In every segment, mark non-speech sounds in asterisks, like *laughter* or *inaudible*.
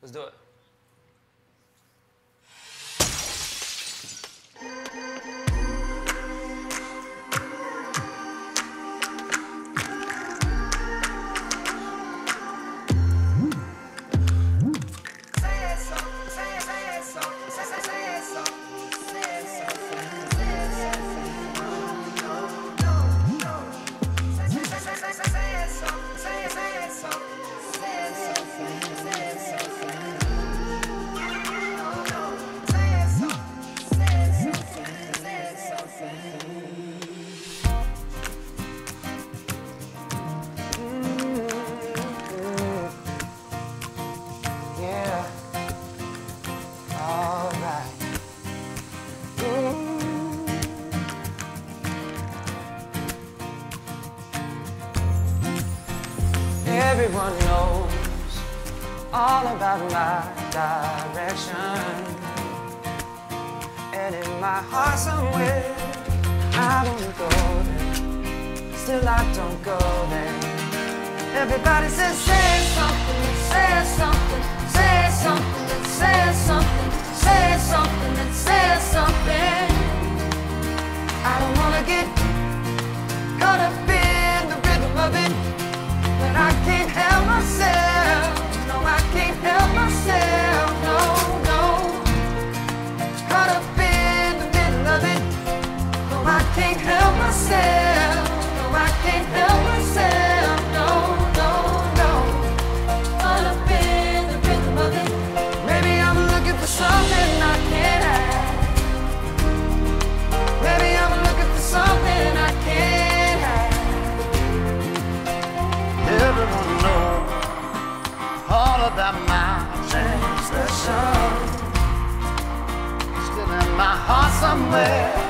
Let's do it. Everyone knows all about my direction. And in my heart somewhere, I wanna go there. Still I don't go there. Everybody says, say something, say something, say something, and say something, say something, and say something. I don't wanna can't help myself. No, I can't help myself. No, no, no. Up in the rhythm of it. Maybe I'm looking for something I can't have. Maybe I'm looking for something I can't have. All about my. Still in my heart somewhere.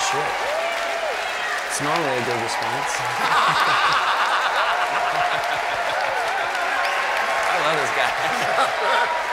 Shit. It's normally a good response. *laughs* I love this guy. *laughs*